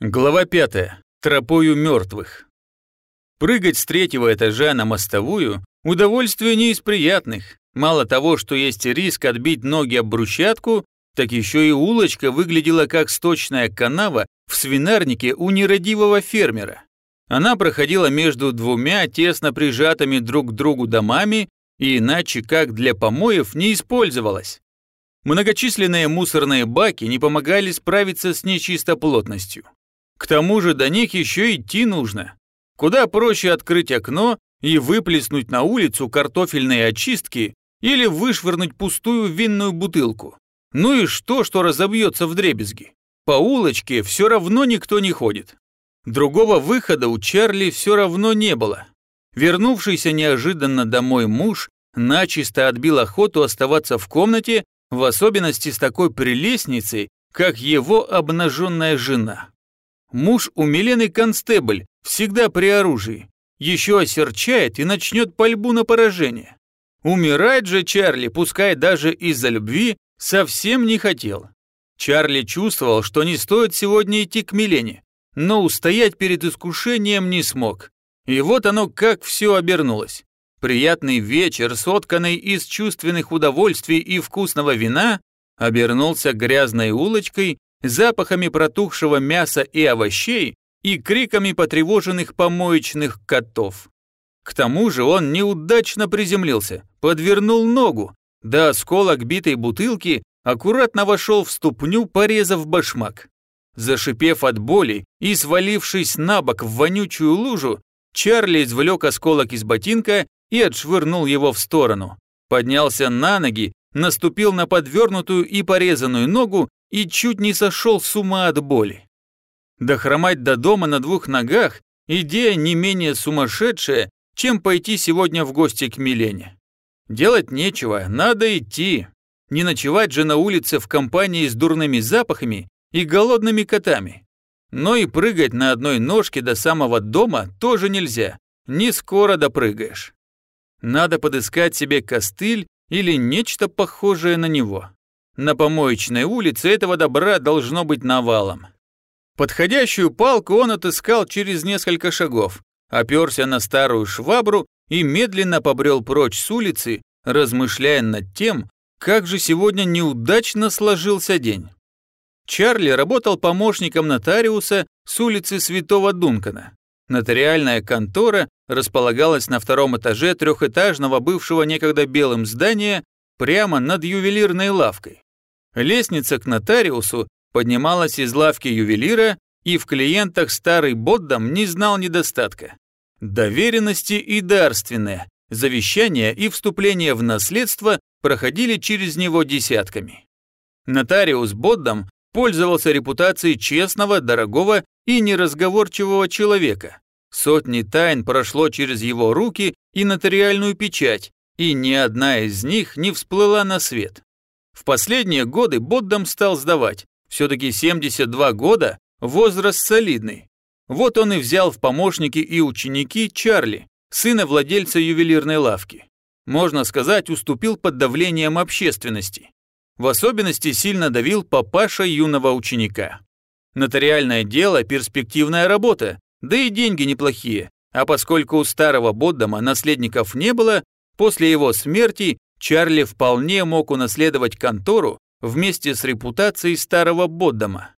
Глава 5. Тропою мертвых. Прыгать с третьего этажа на мостовую – удовольствие не из приятных. Мало того, что есть риск отбить ноги об брусчатку, так еще и улочка выглядела как сточная канава в свинарнике у нерадивого фермера. Она проходила между двумя тесно прижатыми друг к другу домами и иначе как для помоев не использовалась. Многочисленные мусорные баки не помогали справиться с нечистоплотностью. К тому же до них еще идти нужно. Куда проще открыть окно и выплеснуть на улицу картофельные очистки или вышвырнуть пустую винную бутылку. Ну и что, что разобьется в дребезги? По улочке все равно никто не ходит. Другого выхода у Чарли все равно не было. Вернувшийся неожиданно домой муж начисто отбил охоту оставаться в комнате, в особенности с такой прелестницей, как его обнаженная жена. Муж умиленный констебль, всегда при оружии. Еще осерчает и начнет пальбу на поражение. Умирать же Чарли, пускай даже из-за любви, совсем не хотел. Чарли чувствовал, что не стоит сегодня идти к Милене, но устоять перед искушением не смог. И вот оно как все обернулось. Приятный вечер, сотканный из чувственных удовольствий и вкусного вина, обернулся грязной улочкой запахами протухшего мяса и овощей и криками потревоженных помоечных котов. К тому же он неудачно приземлился, подвернул ногу, да осколок битой бутылки аккуратно вошел в ступню, порезав башмак. Зашипев от боли и свалившись на бок в вонючую лужу, Чарли извлек осколок из ботинка и отшвырнул его в сторону. Поднялся на ноги, наступил на подвернутую и порезанную ногу и чуть не сошел с ума от боли. Дохромать до дома на двух ногах – идея не менее сумасшедшая, чем пойти сегодня в гости к Милене. Делать нечего, надо идти. Не ночевать же на улице в компании с дурными запахами и голодными котами. Но и прыгать на одной ножке до самого дома тоже нельзя, не скоро допрыгаешь. Надо подыскать себе костыль или нечто похожее на него. На помоечной улице этого добра должно быть навалом. Подходящую палку он отыскал через несколько шагов, оперся на старую швабру и медленно побрел прочь с улицы, размышляя над тем, как же сегодня неудачно сложился день. Чарли работал помощником нотариуса с улицы Святого Дункана. Нотариальная контора располагалась на втором этаже трехэтажного бывшего некогда белым здания прямо над ювелирной лавкой. Лестница к нотариусу поднималась из лавки ювелира, и в клиентах старый Боддам не знал недостатка. Доверенности и дарственные, завещания и вступления в наследство проходили через него десятками. Нотариус Боддам пользовался репутацией честного, дорогого и неразговорчивого человека. Сотни тайн прошло через его руки и нотариальную печать, и ни одна из них не всплыла на свет. В последние годы Боддам стал сдавать. Все-таки 72 года – возраст солидный. Вот он и взял в помощники и ученики Чарли, сына владельца ювелирной лавки. Можно сказать, уступил под давлением общественности. В особенности сильно давил папаша юного ученика. Нотариальное дело – перспективная работа, да и деньги неплохие. А поскольку у старого Боддама наследников не было, после его смерти Чарли вполне мог унаследовать контору вместе с репутацией старого Боддама.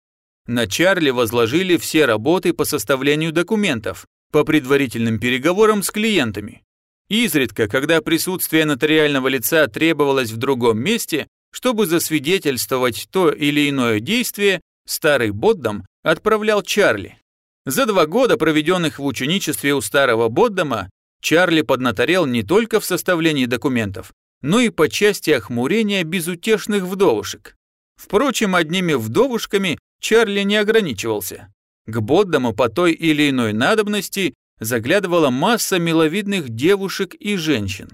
На Чарли возложили все работы по составлению документов, по предварительным переговорам с клиентами. Изредка, когда присутствие нотариального лица требовалось в другом месте, чтобы засвидетельствовать то или иное действие, старый Боддам отправлял Чарли. За два года, проведенных в ученичестве у старого Боддама, Чарли поднаторел не только в составлении документов, но и по части охмурения безутешных вдовушек. Впрочем, одними вдовушками Чарли не ограничивался. К Боддаму по той или иной надобности заглядывала масса миловидных девушек и женщин.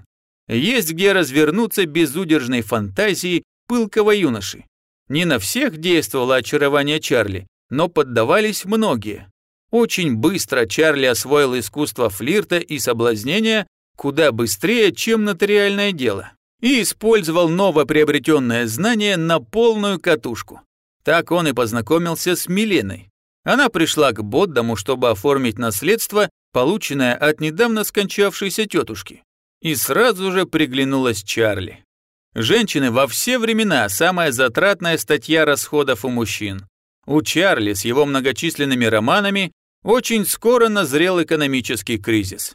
Есть где развернуться безудержной фантазии пылкого юноши. Не на всех действовало очарование Чарли, но поддавались многие. Очень быстро Чарли освоил искусство флирта и соблазнения куда быстрее, чем нотариальное дело и использовал новоприобретенное знание на полную катушку. Так он и познакомился с Миленой. Она пришла к Боддаму, чтобы оформить наследство, полученное от недавно скончавшейся тетушки. И сразу же приглянулась Чарли. Женщины во все времена – самая затратная статья расходов у мужчин. У Чарли с его многочисленными романами очень скоро назрел экономический кризис.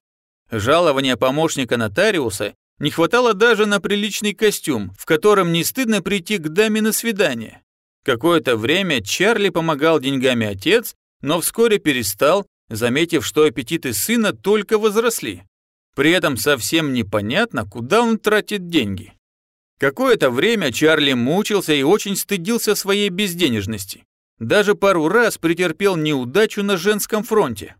Жалования помощника нотариуса не хватало даже на приличный костюм, в котором не стыдно прийти к даме на свидание. Какое-то время Чарли помогал деньгами отец, но вскоре перестал, заметив, что аппетиты сына только возросли. При этом совсем непонятно, куда он тратит деньги. Какое-то время Чарли мучился и очень стыдился своей безденежности. Даже пару раз претерпел неудачу на женском фронте.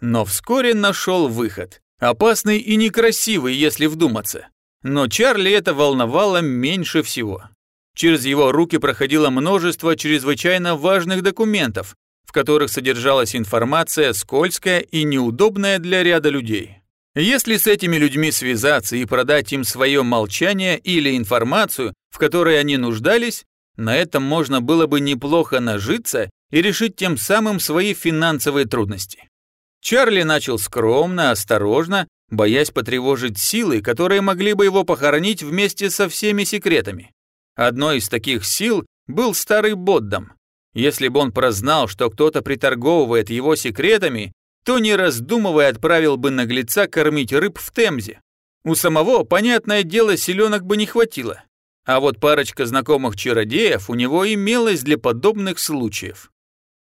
Но вскоре нашел выход. Опасный и некрасивый, если вдуматься. Но Чарли это волновало меньше всего. Через его руки проходило множество чрезвычайно важных документов, в которых содержалась информация скользкая и неудобная для ряда людей. Если с этими людьми связаться и продать им свое молчание или информацию, в которой они нуждались, на этом можно было бы неплохо нажиться и решить тем самым свои финансовые трудности. Чарли начал скромно, осторожно, боясь потревожить силы, которые могли бы его похоронить вместе со всеми секретами. Одной из таких сил был старый Боддам. Если бы он прознал, что кто-то приторговывает его секретами, то, не раздумывая, отправил бы наглеца кормить рыб в Темзе. У самого, понятное дело, селенок бы не хватило. А вот парочка знакомых чародеев у него имелась для подобных случаев.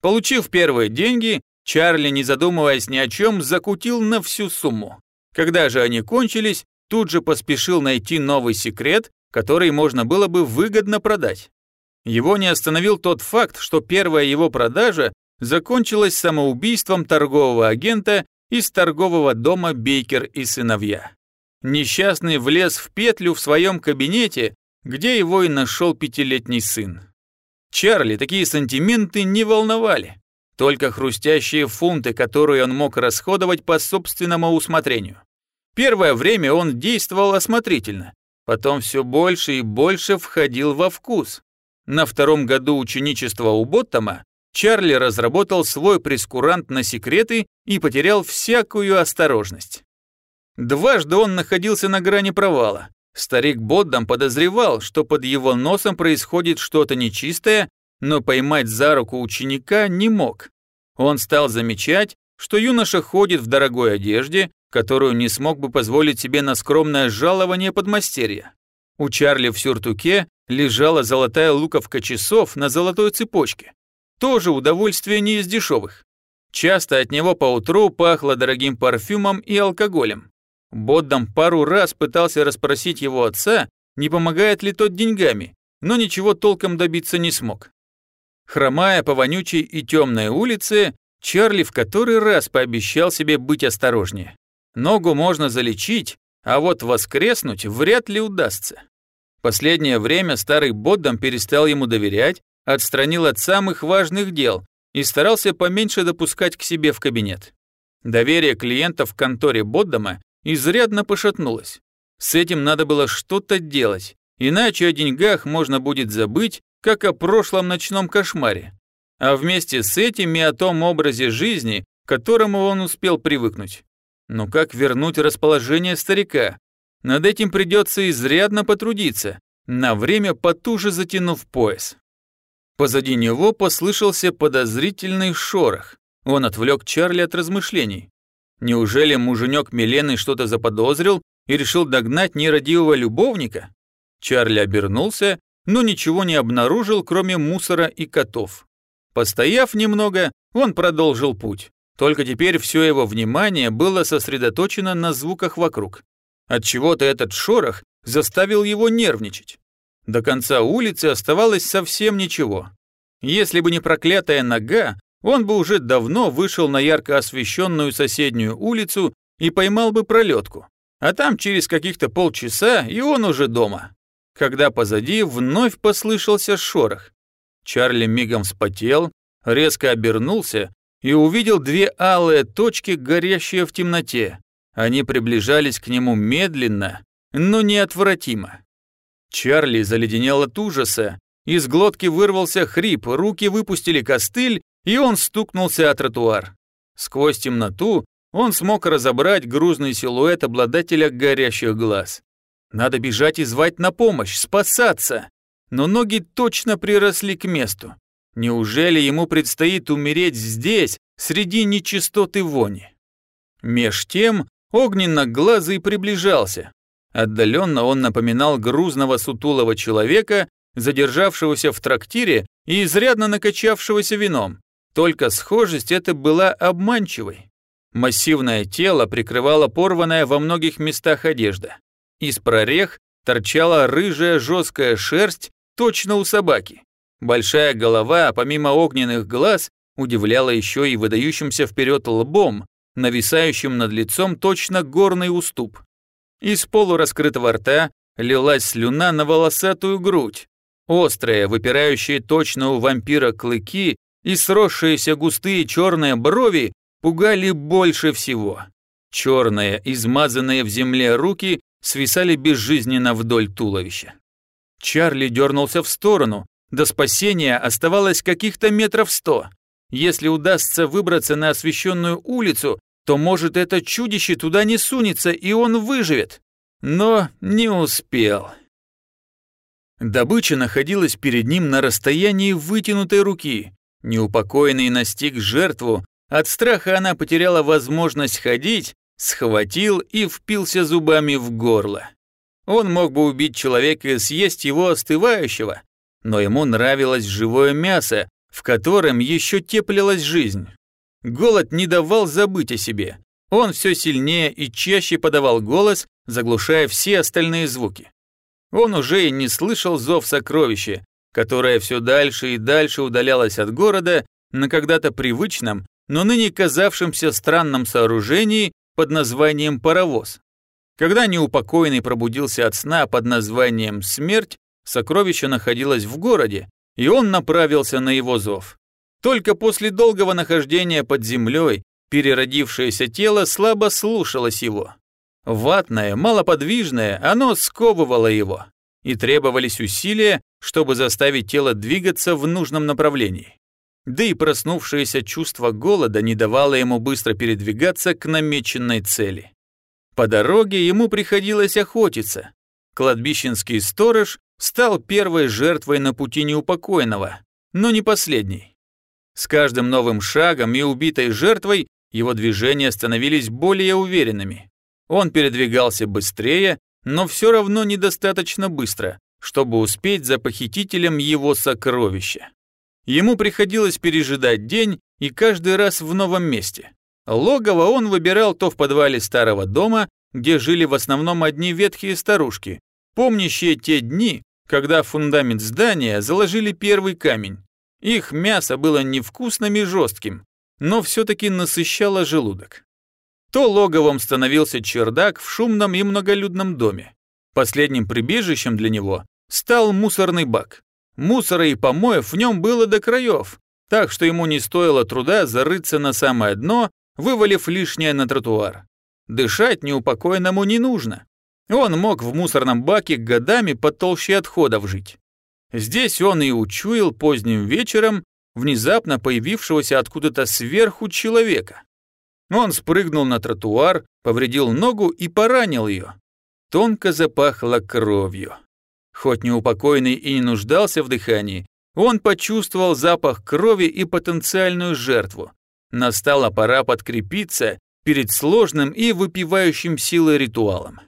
Получив первые деньги, Чарли, не задумываясь ни о чем, закутил на всю сумму. Когда же они кончились, тут же поспешил найти новый секрет который можно было бы выгодно продать. Его не остановил тот факт, что первая его продажа закончилась самоубийством торгового агента из торгового дома Бейкер и сыновья. Несчастный влез в петлю в своем кабинете, где его и нашел пятилетний сын. Чарли такие сантименты не волновали, только хрустящие фунты, которые он мог расходовать по собственному усмотрению. Первое время он действовал осмотрительно, Потом все больше и больше входил во вкус. На втором году ученичества у Боттома Чарли разработал свой прескурант на секреты и потерял всякую осторожность. Дважды он находился на грани провала. Старик Боддам подозревал, что под его носом происходит что-то нечистое, но поймать за руку ученика не мог. Он стал замечать, что юноша ходит в дорогой одежде, которую не смог бы позволить себе на скромное жалование подмастерья. У Чарли в сюртуке лежала золотая луковка часов на золотой цепочке. Тоже удовольствие не из дешевых. Часто от него поутру пахло дорогим парфюмом и алкоголем. Боддам пару раз пытался расспросить его отца, не помогает ли тот деньгами, но ничего толком добиться не смог. Хромая по вонючей и темной улице, Чарли в который раз пообещал себе быть осторожнее. Ногу можно залечить, а вот воскреснуть вряд ли удастся. Последнее время старый Боддам перестал ему доверять, отстранил от самых важных дел и старался поменьше допускать к себе в кабинет. Доверие клиентов в конторе Боддама изрядно пошатнулось. С этим надо было что-то делать, иначе о деньгах можно будет забыть, как о прошлом ночном кошмаре. А вместе с этим и о том образе жизни, к которому он успел привыкнуть. Но как вернуть расположение старика? Над этим придется изрядно потрудиться, на время потуже затянув пояс. Позади него послышался подозрительный шорох. Он отвлек Чарли от размышлений. Неужели муженек Милены что-то заподозрил и решил догнать нерадивого любовника? Чарли обернулся, но ничего не обнаружил, кроме мусора и котов. Постояв немного, он продолжил путь. Только теперь все его внимание было сосредоточено на звуках вокруг. Отчего-то этот шорох заставил его нервничать. До конца улицы оставалось совсем ничего. Если бы не проклятая нога, он бы уже давно вышел на ярко освещенную соседнюю улицу и поймал бы пролетку. А там через каких-то полчаса и он уже дома. Когда позади вновь послышался шорох. Чарли мигом вспотел, резко обернулся и увидел две алые точки, горящие в темноте. Они приближались к нему медленно, но неотвратимо. Чарли заледенел от ужаса, из глотки вырвался хрип, руки выпустили костыль, и он стукнулся о тротуар. Сквозь темноту он смог разобрать грузный силуэт обладателя горящих глаз. Надо бежать и звать на помощь, спасаться. Но ноги точно приросли к месту. Неужели ему предстоит умереть здесь, среди нечистоты вони? Меж тем огненно-глазый приближался. Отдаленно он напоминал грузного сутулого человека, задержавшегося в трактире и изрядно накачавшегося вином. Только схожесть эта была обманчивой. Массивное тело прикрывало порванная во многих местах одежда. Из прорех торчала рыжая жесткая шерсть, точно у собаки. Большая голова, помимо огненных глаз, удивляла еще и выдающимся вперед лбом, нависающим над лицом точно горный уступ. Из полураскрытого рта лилась слюна на волосатую грудь. Острые, выпирающие точно у вампира клыки и сросшиеся густые черные брови пугали больше всего. Черные, измазанные в земле руки свисали безжизненно вдоль туловища. Чарли дернулся в сторону, до спасения оставалось каких-то метров сто. Если удастся выбраться на освещенную улицу, то, может, это чудище туда не сунется, и он выживет. Но не успел. Добыча находилась перед ним на расстоянии вытянутой руки. Неупокоенный настиг жертву, от страха она потеряла возможность ходить, схватил и впился зубами в горло. Он мог бы убить человека и съесть его остывающего, но ему нравилось живое мясо, в котором еще теплилась жизнь. Голод не давал забыть о себе. Он все сильнее и чаще подавал голос, заглушая все остальные звуки. Он уже и не слышал зов сокровища, которое все дальше и дальше удалялось от города на когда-то привычном, но ныне казавшемся странном сооружении под названием паровоз. Когда неупокоенный пробудился от сна под названием «Смерть», сокровище находилось в городе, и он направился на его зов. Только после долгого нахождения под землей переродившееся тело слабо слушалось его. Ватное, малоподвижное, оно сковывало его, и требовались усилия, чтобы заставить тело двигаться в нужном направлении. Да и проснувшееся чувство голода не давало ему быстро передвигаться к намеченной цели. По дороге ему приходилось охотиться. Кладбищенский сторож стал первой жертвой на пути неупокоенного, но не последней. С каждым новым шагом и убитой жертвой его движения становились более уверенными. Он передвигался быстрее, но все равно недостаточно быстро, чтобы успеть за похитителем его сокровища. Ему приходилось пережидать день и каждый раз в новом месте. Логово он выбирал то в подвале старого дома, где жили в основном одни ветхие старушки, помнящие те дни, когда в фундамент здания заложили первый камень. Их мясо было невкусным и жестким, но все-таки насыщало желудок. То логовом становился чердак в шумном и многолюдном доме. Последним прибежищем для него стал мусорный бак. Мусора и помоев в нем было до краев, так что ему не стоило труда зарыться на самое дно, вывалив лишнее на тротуар. Дышать неупокоенному не нужно. Он мог в мусорном баке годами под толще отходов жить. Здесь он и учуял поздним вечером внезапно появившегося откуда-то сверху человека. Он спрыгнул на тротуар, повредил ногу и поранил ее. Тонко запахло кровью. Хоть неупокоенный и не нуждался в дыхании, он почувствовал запах крови и потенциальную жертву. Настала пора подкрепиться перед сложным и выпивающим силой ритуалом.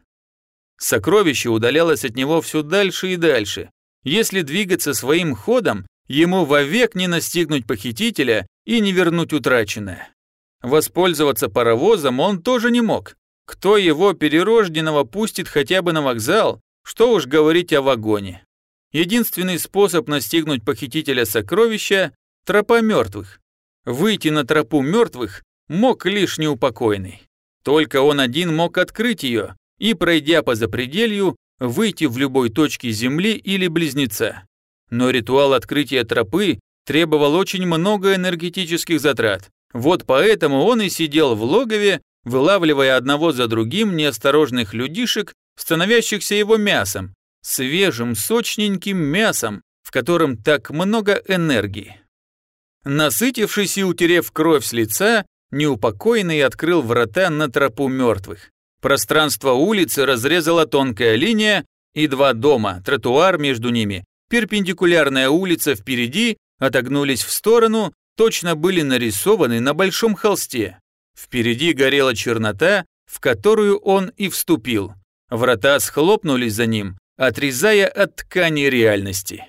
Сокровище удалялось от него все дальше и дальше. Если двигаться своим ходом, ему вовек не настигнуть похитителя и не вернуть утраченное. Воспользоваться паровозом он тоже не мог. Кто его перерожденного пустит хотя бы на вокзал, что уж говорить о вагоне. Единственный способ настигнуть похитителя сокровища – тропа мертвых. Выйти на тропу мертвых мог лишь неупокойный. Только он один мог открыть ее и, пройдя по запределью, выйти в любой точке Земли или Близнеца. Но ритуал открытия тропы требовал очень много энергетических затрат. Вот поэтому он и сидел в логове, вылавливая одного за другим неосторожных людишек становящихся его мясом, свежим, сочненьким мясом, в котором так много энергии. Насытившись и утерев кровь с лица, неупокоенный открыл врата на тропу мертвых. Пространство улицы разрезала тонкая линия, и два дома, тротуар между ними, перпендикулярная улица впереди, отогнулись в сторону, точно были нарисованы на большом холсте. Впереди горела чернота, в которую он и вступил. Врата схлопнулись за ним, отрезая от ткани реальности.